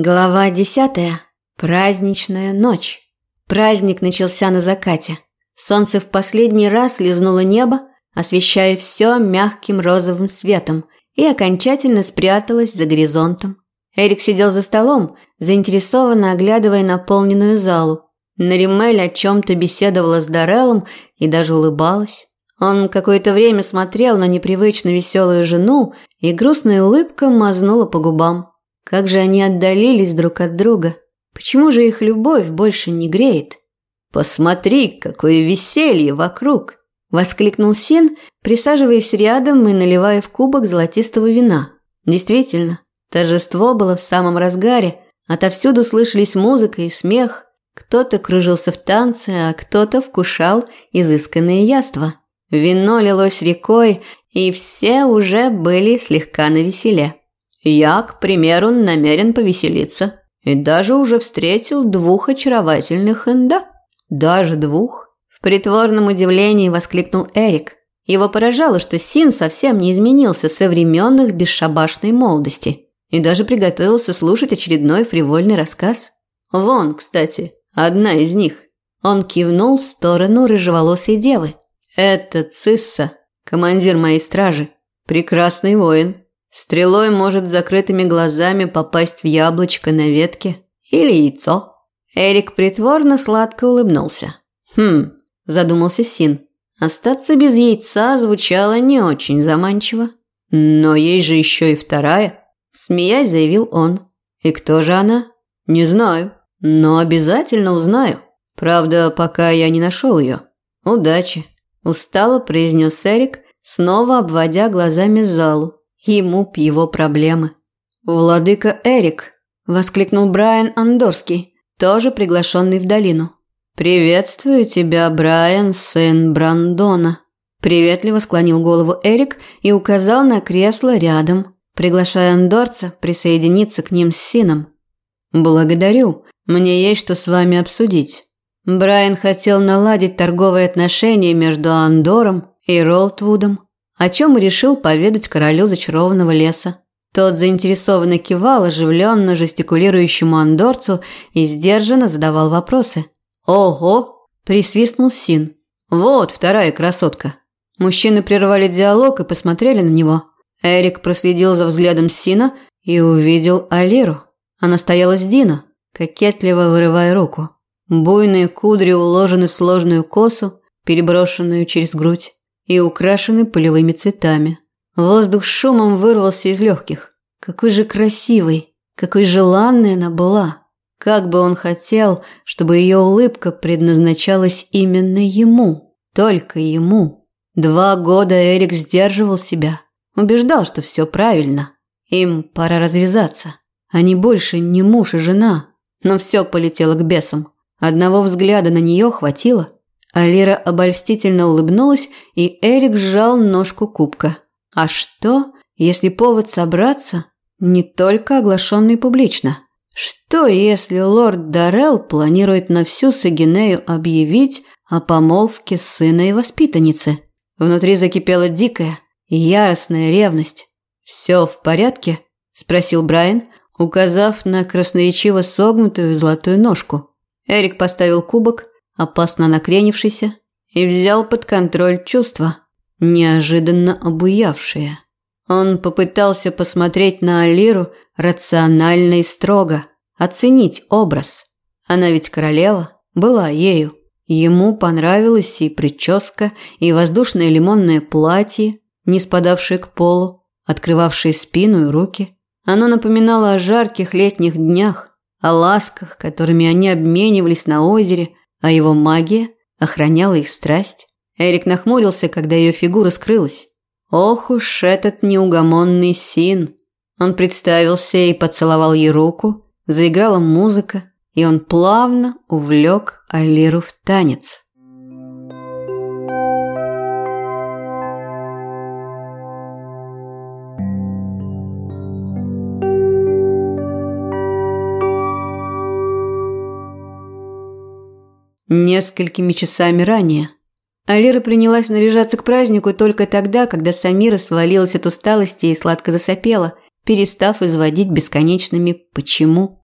Глава десятая. Праздничная ночь. Праздник начался на закате. Солнце в последний раз лизнуло небо, освещая все мягким розовым светом, и окончательно спряталось за горизонтом. Эрик сидел за столом, заинтересованно оглядывая наполненную залу. Наримель о чем-то беседовала с Дареллом и даже улыбалась. Он какое-то время смотрел на непривычно веселую жену, и грустная улыбка мазнула по губам. Как же они отдалились друг от друга. Почему же их любовь больше не греет? «Посмотри, какое веселье вокруг!» – воскликнул Син, присаживаясь рядом и наливая в кубок золотистого вина. Действительно, торжество было в самом разгаре. Отовсюду слышались музыка и смех. Кто-то кружился в танце, а кто-то вкушал изысканные яства. Вино лилось рекой, и все уже были слегка навеселе. Я, к примеру, намерен повеселиться. И даже уже встретил двух очаровательных инда. Даже двух. В притворном удивлении воскликнул Эрик. Его поражало, что Син совсем не изменился со времен бесшабашной молодости. И даже приготовился слушать очередной фривольный рассказ. Вон, кстати, одна из них. Он кивнул в сторону рыжеволосой девы. Это Цисса, командир моей стражи. Прекрасный воин. Стрелой может с закрытыми глазами попасть в яблочко на ветке или яйцо. Эрик притворно сладко улыбнулся. Хм, задумался Син. Остаться без яйца звучало не очень заманчиво. Но есть же еще и вторая, смеясь, заявил он. И кто же она? Не знаю, но обязательно узнаю. Правда, пока я не нашел ее. Удачи, устало произнес Эрик, снова обводя глазами залу. Ему б его проблемы. «Владыка Эрик!» – воскликнул Брайан Андорский, тоже приглашенный в долину. «Приветствую тебя, Брайан, сын Брандона!» Приветливо склонил голову Эрик и указал на кресло рядом, приглашая андорца присоединиться к ним с сыном. «Благодарю. Мне есть что с вами обсудить». Брайан хотел наладить торговые отношения между Андором и Роутвудом, о чем решил поведать королю зачарованного леса. Тот заинтересованно кивал оживленно жестикулирующему андорцу и сдержанно задавал вопросы. «Ого!» – присвистнул Син. «Вот вторая красотка». Мужчины прервали диалог и посмотрели на него. Эрик проследил за взглядом Сина и увидел Алиру. Она стояла с Дина, кокетливо вырывая руку. Буйные кудри уложены в сложную косу, переброшенную через грудь и украшены полевыми цветами. Воздух шумом вырвался из легких. Какой же красивой, какой желанной она была. Как бы он хотел, чтобы ее улыбка предназначалась именно ему, только ему. Два года Эрик сдерживал себя, убеждал, что все правильно. Им пора развязаться. Они больше не муж и жена. Но все полетело к бесам. Одного взгляда на нее хватило – Алира обольстительно улыбнулась, и Эрик сжал ножку кубка. А что, если повод собраться не только оглашенный публично? Что, если лорд Даррелл планирует на всю Сагинею объявить о помолвке сына и воспитанницы? Внутри закипела дикая, яростная ревность. «Все в порядке?» – спросил Брайан, указав на красноречиво согнутую золотую ножку. Эрик поставил кубок – опасно накренившийся, и взял под контроль чувства, неожиданно обуявшие. Он попытался посмотреть на Алиру рационально и строго, оценить образ. Она ведь королева, была ею. Ему понравилась и прическа, и воздушное лимонное платье, не спадавшее к полу, открывавшее спину и руки. Оно напоминало о жарких летних днях, о ласках, которыми они обменивались на озере, а его магия охраняла их страсть. Эрик нахмурился, когда ее фигура скрылась. Ох уж этот неугомонный Син. Он представился и поцеловал ей руку, заиграла музыка, и он плавно увлек Алиру в танец. Несколькими часами ранее. Алира принялась наряжаться к празднику только тогда, когда Самира свалилась от усталости и сладко засопела, перестав изводить бесконечными «почему?».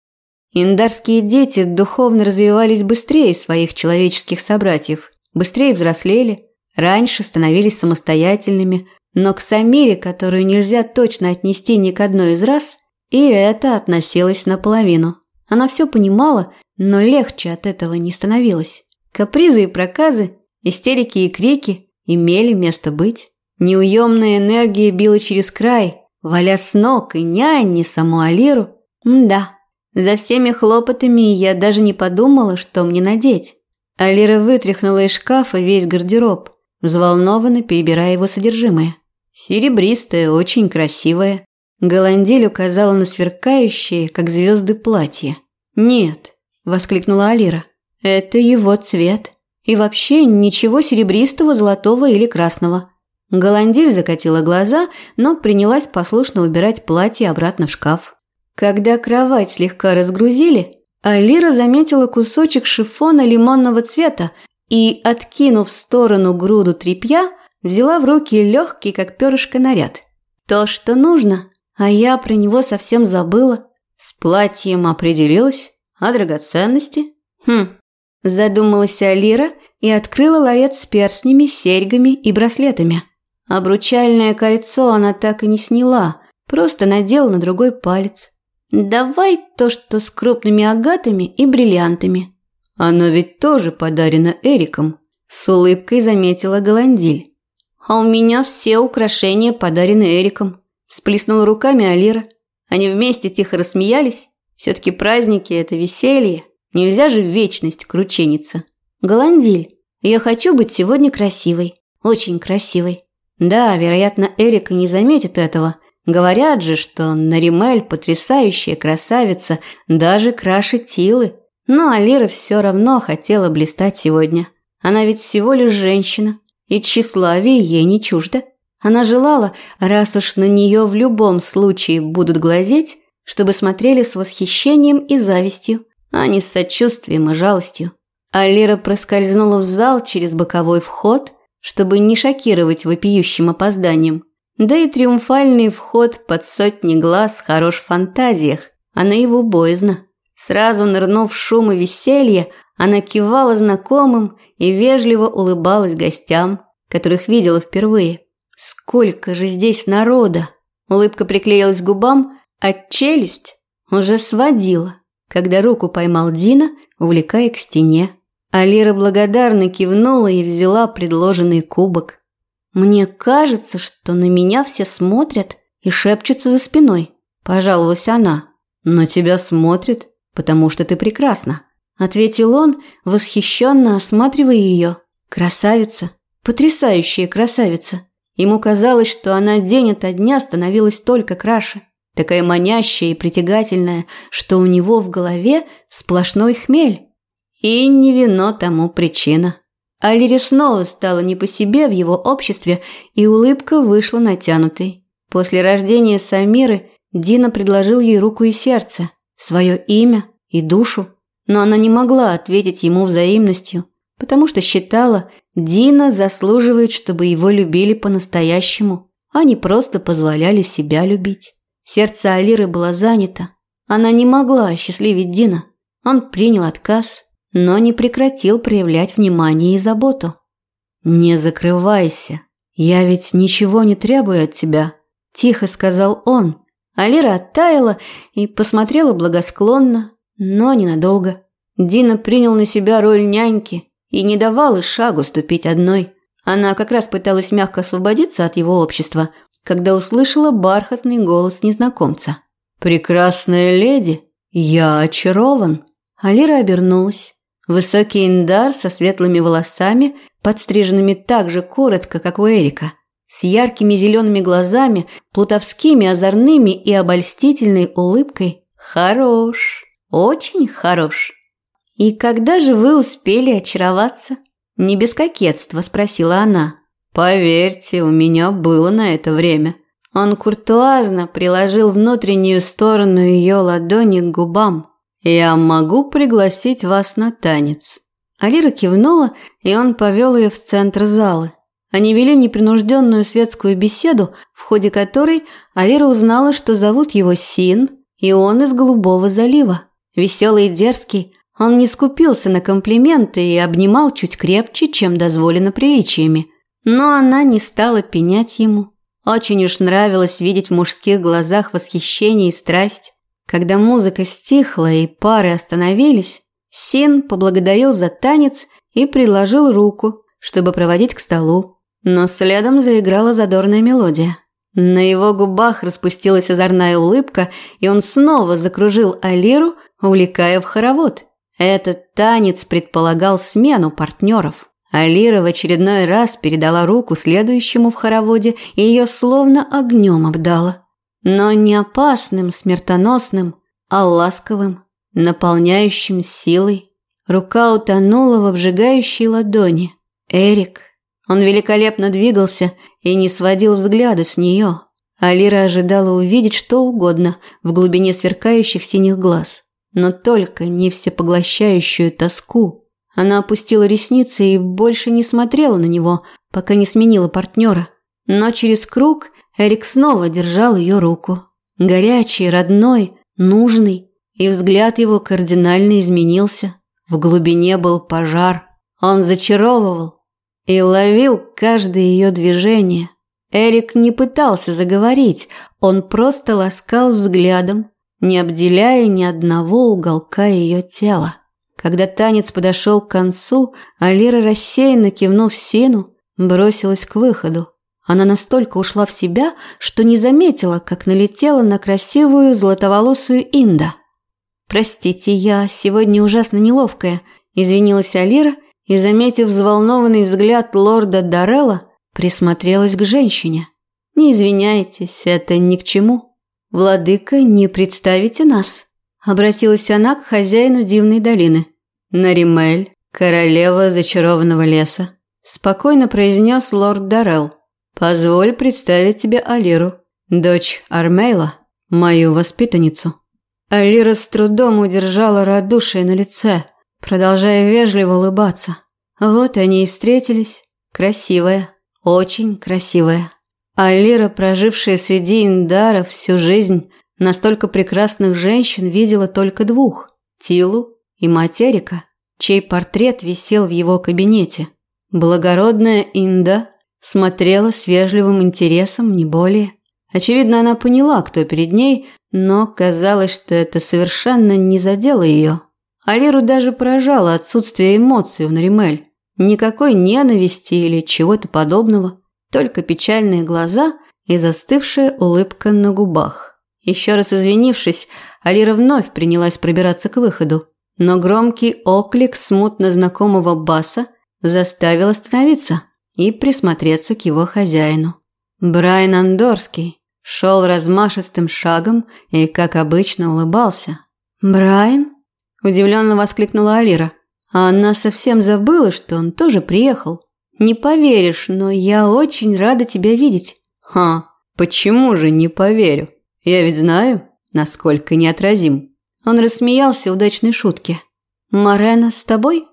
Индарские дети духовно развивались быстрее своих человеческих собратьев, быстрее взрослели, раньше становились самостоятельными, но к Самире, которую нельзя точно отнести ни к одной из раз, и это относилось наполовину. Она все понимала, но легче от этого не становилось. Капризы и проказы, истерики и крики имели место быть. Неуемная энергия била через край, валя с ног и нянь, саму Алиру. да, за всеми хлопотами я даже не подумала, что мне надеть. Алира вытряхнула из шкафа весь гардероб, взволнованно перебирая его содержимое. Серебристое, очень красивое. Голандиль указала на сверкающее, как звезды, платье. «Нет», – воскликнула Алира, – «это его цвет. И вообще ничего серебристого, золотого или красного». Голандиль закатила глаза, но принялась послушно убирать платье обратно в шкаф. Когда кровать слегка разгрузили, Алира заметила кусочек шифона лимонного цвета и, откинув в сторону груду тряпья, взяла в руки легкий, как перышко, наряд. То, что нужно, а я про него совсем забыла. С платьем определилась, а драгоценности? Хм, задумалась Алира и открыла ларец с перстнями, серьгами и браслетами. Обручальное кольцо она так и не сняла, просто надела на другой палец. Давай то, что с крупными агатами и бриллиантами. Оно ведь тоже подарено Эриком, с улыбкой заметила Голандиль. А у меня все украшения подарены Эриком. Всплеснула руками Алира. Они вместе тихо рассмеялись. Все-таки праздники – это веселье. Нельзя же в вечность кручениться. Голандиль, я хочу быть сегодня красивой. Очень красивой. Да, вероятно, Эрика не заметит этого, Говорят же, что Наримель потрясающая красавица, даже краше Тилы. Но Алира все равно хотела блистать сегодня. Она ведь всего лишь женщина, и тщеславие ей не чуждо. Она желала, раз уж на нее в любом случае будут глазеть, чтобы смотрели с восхищением и завистью, а не с сочувствием и жалостью. Алира проскользнула в зал через боковой вход, чтобы не шокировать вопиющим опозданием. Да и триумфальный вход под сотни глаз хорош в фантазиях, а его боязно. Сразу нырнув в шум и веселье, она кивала знакомым и вежливо улыбалась гостям, которых видела впервые. Сколько же здесь народа! Улыбка приклеилась к губам, а челюсть уже сводила, когда руку поймал Дина, увлекая к стене. Алира благодарно кивнула и взяла предложенный кубок. «Мне кажется, что на меня все смотрят и шепчутся за спиной», – пожаловалась она. «Но тебя смотрят, потому что ты прекрасна», – ответил он, восхищенно осматривая ее. «Красавица, потрясающая красавица». Ему казалось, что она день ото дня становилась только краше, такая манящая и притягательная, что у него в голове сплошной хмель. И не вино тому причина. Алире снова стало не по себе в его обществе, и улыбка вышла натянутой. После рождения Самиры Дина предложил ей руку и сердце, свое имя и душу, но она не могла ответить ему взаимностью, потому что считала, Дина заслуживает, чтобы его любили по-настоящему, а не просто позволяли себя любить. Сердце Алиры было занято. Она не могла осчастливить Дина. Он принял отказ, но не прекратил проявлять внимание и заботу. «Не закрывайся, я ведь ничего не требую от тебя», – тихо сказал он. Алира оттаяла и посмотрела благосклонно, но ненадолго. Дина принял на себя роль няньки и не давал и шагу ступить одной. Она как раз пыталась мягко освободиться от его общества, когда услышала бархатный голос незнакомца. «Прекрасная леди, я очарован». Алира обернулась. Высокий индар со светлыми волосами, подстриженными так же коротко, как у Эрика, с яркими зелеными глазами, плутовскими, озорными и обольстительной улыбкой. Хорош, очень хорош. «И когда же вы успели очароваться?» «Не без кокетства», – спросила она. «Поверьте, у меня было на это время». Он куртуазно приложил внутреннюю сторону ее ладони к губам. «Я могу пригласить вас на танец». Алира кивнула, и он повел ее в центр зала. Они вели непринужденную светскую беседу, в ходе которой Алира узнала, что зовут его Син, и он из Голубого залива. Веселый и дерзкий, он не скупился на комплименты и обнимал чуть крепче, чем дозволено приличиями. Но она не стала пенять ему. Очень уж нравилось видеть в мужских глазах восхищение и страсть. Когда музыка стихла и пары остановились, Син поблагодарил за танец и приложил руку, чтобы проводить к столу. Но следом заиграла задорная мелодия. На его губах распустилась озорная улыбка, и он снова закружил Алиру, увлекая в хоровод. Этот танец предполагал смену партнеров. Алира в очередной раз передала руку следующему в хороводе, и ее словно огнем обдала. Но не опасным, смертоносным, а ласковым, наполняющим силой. Рука утонула в обжигающей ладони. Эрик. Он великолепно двигался и не сводил взгляда с нее. Алира ожидала увидеть что угодно в глубине сверкающих синих глаз но только не всепоглощающую тоску. Она опустила ресницы и больше не смотрела на него, пока не сменила партнера. Но через круг Эрик снова держал ее руку. Горячий, родной, нужный, и взгляд его кардинально изменился. В глубине был пожар. Он зачаровывал и ловил каждое ее движение. Эрик не пытался заговорить, он просто ласкал взглядом, не обделяя ни одного уголка ее тела. Когда танец подошел к концу, Алира рассеянно кивнув Сину, бросилась к выходу. Она настолько ушла в себя, что не заметила, как налетела на красивую золотоволосую Инда. «Простите, я сегодня ужасно неловкая», – извинилась Алира и, заметив взволнованный взгляд лорда Дарелла, присмотрелась к женщине. «Не извиняйтесь, это ни к чему». «Владыка, не представите нас?» – обратилась она к хозяину дивной долины. «Наримель, королева зачарованного леса», – спокойно произнес лорд Дарел. «Позволь представить тебе Алиру, дочь Армейла, мою воспитанницу». Алира с трудом удержала радушие на лице, продолжая вежливо улыбаться. Вот они и встретились. Красивая, очень красивая. А Лира, прожившая среди Индара всю жизнь, настолько прекрасных женщин видела только двух – Тилу и Материка, чей портрет висел в его кабинете. Благородная Инда смотрела с вежливым интересом, не более. Очевидно, она поняла, кто перед ней, но казалось, что это совершенно не задело ее. Алиру даже поражало отсутствие эмоций в Наримель. Никакой ненависти или чего-то подобного – только печальные глаза и застывшая улыбка на губах. Еще раз извинившись, Алира вновь принялась пробираться к выходу, но громкий оклик смутно знакомого баса заставил остановиться и присмотреться к его хозяину. Брайан Андорский шел размашистым шагом и, как обычно, улыбался. «Брайан?» – удивленно воскликнула Алира. А она совсем забыла, что он тоже приехал. Не поверишь, но я очень рада тебя видеть. Ха, почему же не поверю? Я ведь знаю, насколько неотразим. Он рассмеялся удачной шутке. Марена с тобой?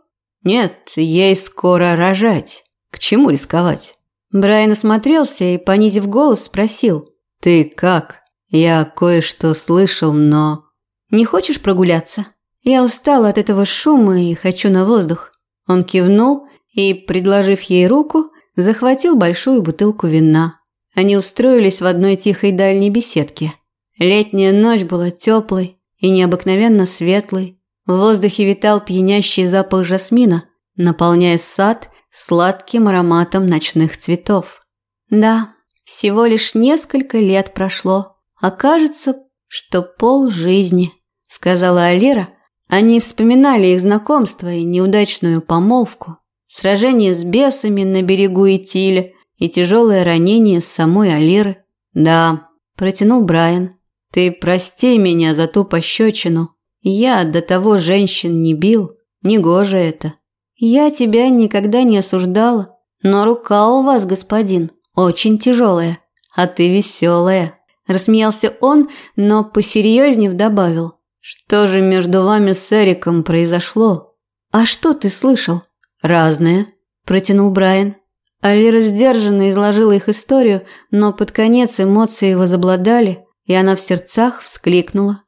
Нет, ей скоро рожать. К чему рисковать? Брайан осмотрелся и, понизив голос, спросил. Ты как? Я кое-что слышал, но... Не хочешь прогуляться? Я устала от этого шума и хочу на воздух. Он кивнул и, предложив ей руку, захватил большую бутылку вина. Они устроились в одной тихой дальней беседке. Летняя ночь была теплой и необыкновенно светлой. В воздухе витал пьянящий запах жасмина, наполняя сад сладким ароматом ночных цветов. Да, всего лишь несколько лет прошло, а кажется, что пол жизни, сказала Алира. Они вспоминали их знакомство и неудачную помолвку сражение с бесами на берегу Итиля и тяжелое ранение самой Алиры. Да, протянул Брайан. Ты прости меня за ту пощечину. Я до того женщин не бил. Негоже это. Я тебя никогда не осуждала. Но рука у вас, господин, очень тяжелая. А ты веселая. Рассмеялся он, но посерьезнее добавил. Что же между вами с Эриком произошло? А что ты слышал? «Разные», – протянул Брайан. Алира сдержанно изложила их историю, но под конец эмоции возобладали, и она в сердцах вскликнула.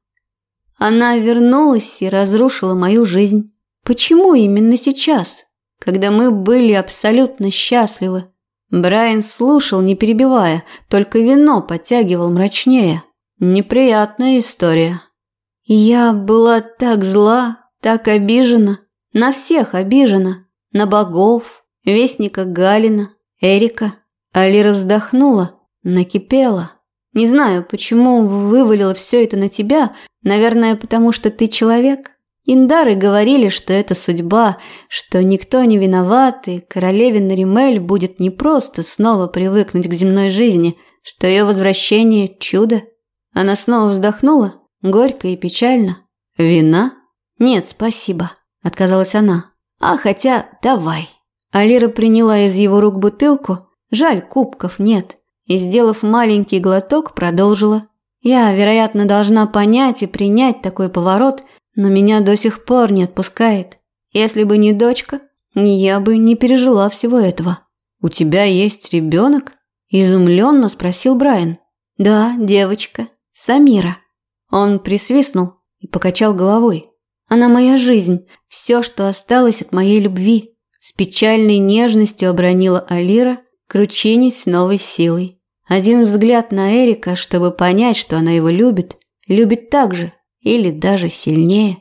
Она вернулась и разрушила мою жизнь. Почему именно сейчас, когда мы были абсолютно счастливы? Брайан слушал, не перебивая, только вино подтягивал мрачнее. Неприятная история. Я была так зла, так обижена, на всех обижена, на богов, вестника Галина, Эрика. Алира вздохнула, накипела. Не знаю, почему вывалила все это на тебя, наверное, потому что ты человек. Индары говорили, что это судьба, что никто не виноват, и королеве Наримель будет непросто снова привыкнуть к земной жизни, что ее возвращение – чудо. Она снова вздохнула, горько и печально. «Вина?» «Нет, спасибо», – отказалась она. «А хотя давай». Алира приняла из его рук бутылку, жаль, кубков нет, и, сделав маленький глоток, продолжила. «Я, вероятно, должна понять и принять такой поворот, но меня до сих пор не отпускает. Если бы не дочка, я бы не пережила всего этого». «У тебя есть ребенок?» – изумленно спросил Брайан. «Да, девочка, Самира». Он присвистнул и покачал головой. «Она моя жизнь, все, что осталось от моей любви». С печальной нежностью обронила Алира, кручинясь с новой силой. Один взгляд на Эрика, чтобы понять, что она его любит, любит так же или даже сильнее.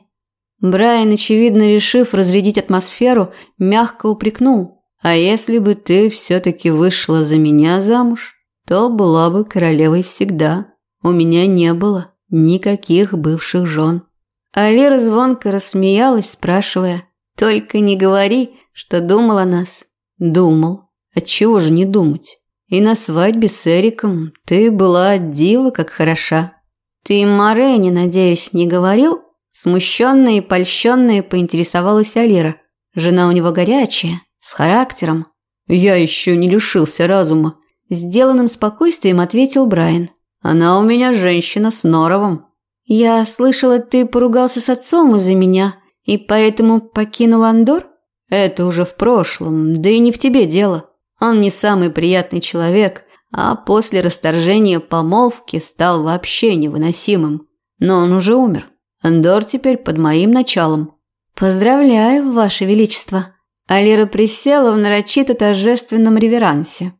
Брайан, очевидно решив разрядить атмосферу, мягко упрекнул. «А если бы ты все-таки вышла за меня замуж, то была бы королевой всегда. У меня не было никаких бывших жен». Алира звонко рассмеялась, спрашивая, «Только не говори, что думал о нас». «Думал. Отчего же не думать? И на свадьбе с Эриком ты была дива как хороша». «Ты Морене, надеюсь, не говорил?» Смущенная и польщенная поинтересовалась Алира. Жена у него горячая, с характером. «Я еще не лишился разума», – сделанным спокойствием ответил Брайан. «Она у меня женщина с норовом». «Я слышала, ты поругался с отцом из-за меня и поэтому покинул Андор?» «Это уже в прошлом, да и не в тебе дело. Он не самый приятный человек, а после расторжения помолвки стал вообще невыносимым. Но он уже умер. Андор теперь под моим началом. Поздравляю, Ваше Величество. Алира присела в нарочито торжественном реверансе.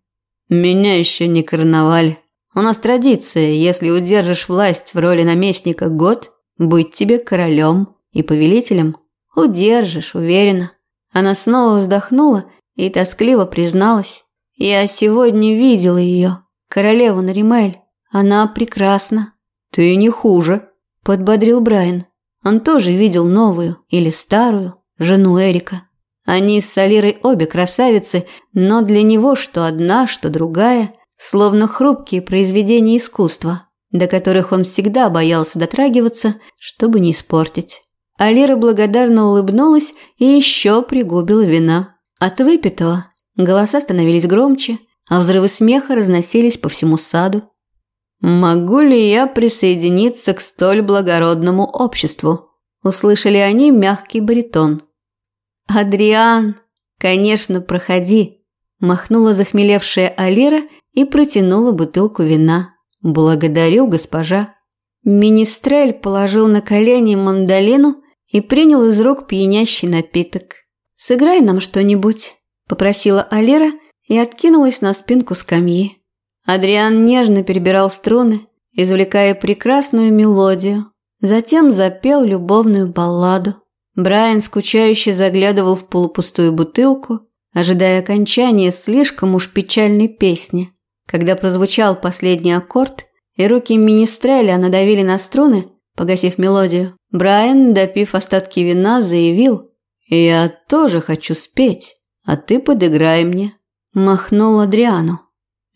Меня еще не короновали. У нас традиция, если удержишь власть в роли наместника год, быть тебе королем и повелителем. Удержишь, уверена. Она снова вздохнула и тоскливо призналась. Я сегодня видела ее, королеву Наримель. Она прекрасна. Ты не хуже, подбодрил Брайан. Он тоже видел новую или старую жену Эрика. Они с Салирой обе красавицы, но для него что одна, что другая, словно хрупкие произведения искусства, до которых он всегда боялся дотрагиваться, чтобы не испортить. Алира благодарно улыбнулась и еще пригубила вина. От выпитого Голоса становились громче, а взрывы смеха разносились по всему саду. «Могу ли я присоединиться к столь благородному обществу?» Услышали они мягкий баритон. «Адриан, конечно, проходи», – махнула захмелевшая Алира и протянула бутылку вина. «Благодарю, госпожа». Министрель положил на колени мандолину и принял из рук пьянящий напиток. «Сыграй нам что-нибудь» попросила Алира и откинулась на спинку скамьи. Адриан нежно перебирал струны, извлекая прекрасную мелодию. Затем запел любовную балладу. Брайан скучающе заглядывал в полупустую бутылку, ожидая окончания слишком уж печальной песни. Когда прозвучал последний аккорд, и руки министреля надавили на струны, погасив мелодию, Брайан, допив остатки вина, заявил «Я тоже хочу спеть» а ты подыграй мне», – махнул Адриану.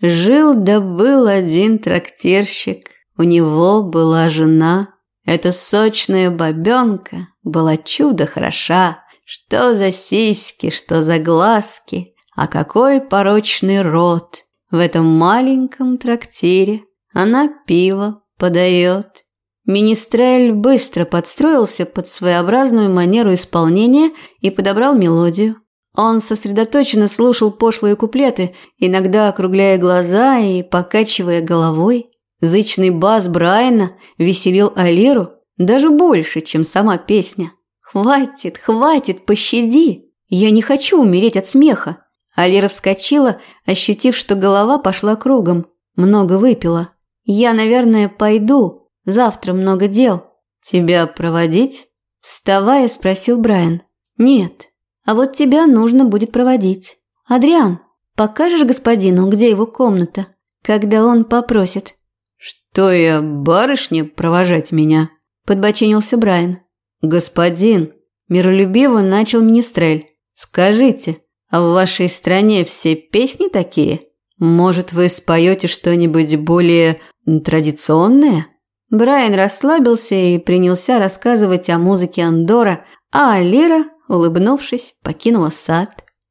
Жил да был один трактирщик, у него была жена. Эта сочная бабенка была чудо хороша, что за сиськи, что за глазки, а какой порочный рот. В этом маленьком трактире она пиво подает. Министрель быстро подстроился под своеобразную манеру исполнения и подобрал мелодию. Он сосредоточенно слушал пошлые куплеты, иногда округляя глаза и покачивая головой. Зычный бас Брайана веселил Алиру, Даже больше, чем сама песня. «Хватит, хватит, пощади! Я не хочу умереть от смеха!» Алира вскочила, ощутив, что голова пошла кругом. Много выпила. «Я, наверное, пойду. Завтра много дел». «Тебя проводить?» Вставая, спросил Брайан. «Нет. А вот тебя нужно будет проводить. Адриан, покажешь господину, где его комната, когда он попросит?» «Что я, барышня, провожать меня?» Подбочинился Брайан. «Господин», – миролюбиво начал Министрель, – «скажите, а в вашей стране все песни такие? Может, вы споете что-нибудь более традиционное?» Брайан расслабился и принялся рассказывать о музыке Андора, а Алира, улыбнувшись, покинула сад.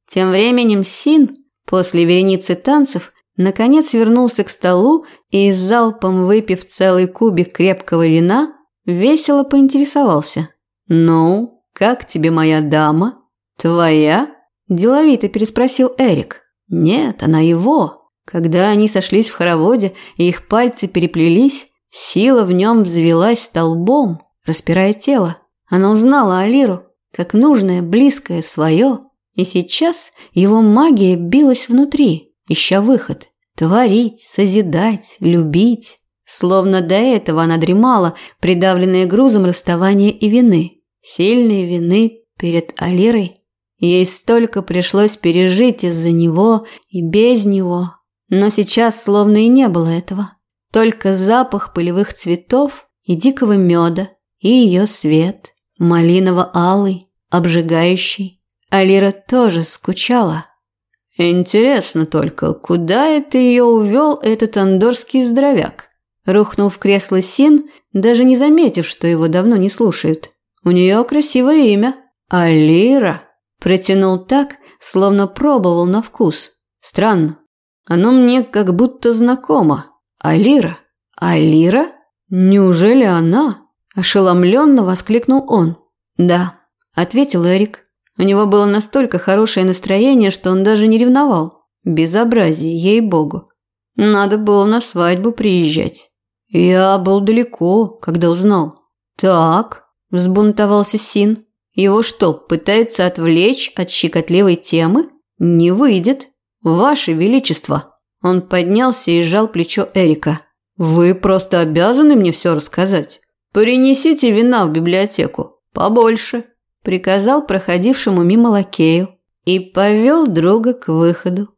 Тем временем Син, после вереницы танцев, наконец вернулся к столу и, залпом выпив целый кубик крепкого вина, весело поинтересовался. «Ну, как тебе моя дама? Твоя?» – деловито переспросил Эрик. «Нет, она его». Когда они сошлись в хороводе и их пальцы переплелись, Сила в нем взвелась столбом, распирая тело. Она узнала Алиру, как нужное, близкое, свое. И сейчас его магия билась внутри, ища выход. Творить, созидать, любить. Словно до этого она дремала, придавленная грузом расставания и вины. Сильной вины перед Алирой. Ей столько пришлось пережить из-за него и без него. Но сейчас словно и не было этого. Только запах полевых цветов и дикого меда, и ее свет, малиново-алый, обжигающий. Алира тоже скучала. Интересно только, куда это ее увел этот андорский здоровяк? Рухнул в кресло Син, даже не заметив, что его давно не слушают. У нее красивое имя. Алира. Протянул так, словно пробовал на вкус. Странно. Оно мне как будто знакомо. «Алира? Алира? Неужели она?» Ошеломленно воскликнул он. «Да», – ответил Эрик. У него было настолько хорошее настроение, что он даже не ревновал. Безобразие, ей-богу. Надо было на свадьбу приезжать. Я был далеко, когда узнал. «Так», – взбунтовался Син. «Его что, пытаются отвлечь от щекотливой темы? Не выйдет. Ваше Величество!» Он поднялся и сжал плечо Эрика. «Вы просто обязаны мне все рассказать. Принесите вина в библиотеку. Побольше», – приказал проходившему мимо лакею и повел друга к выходу.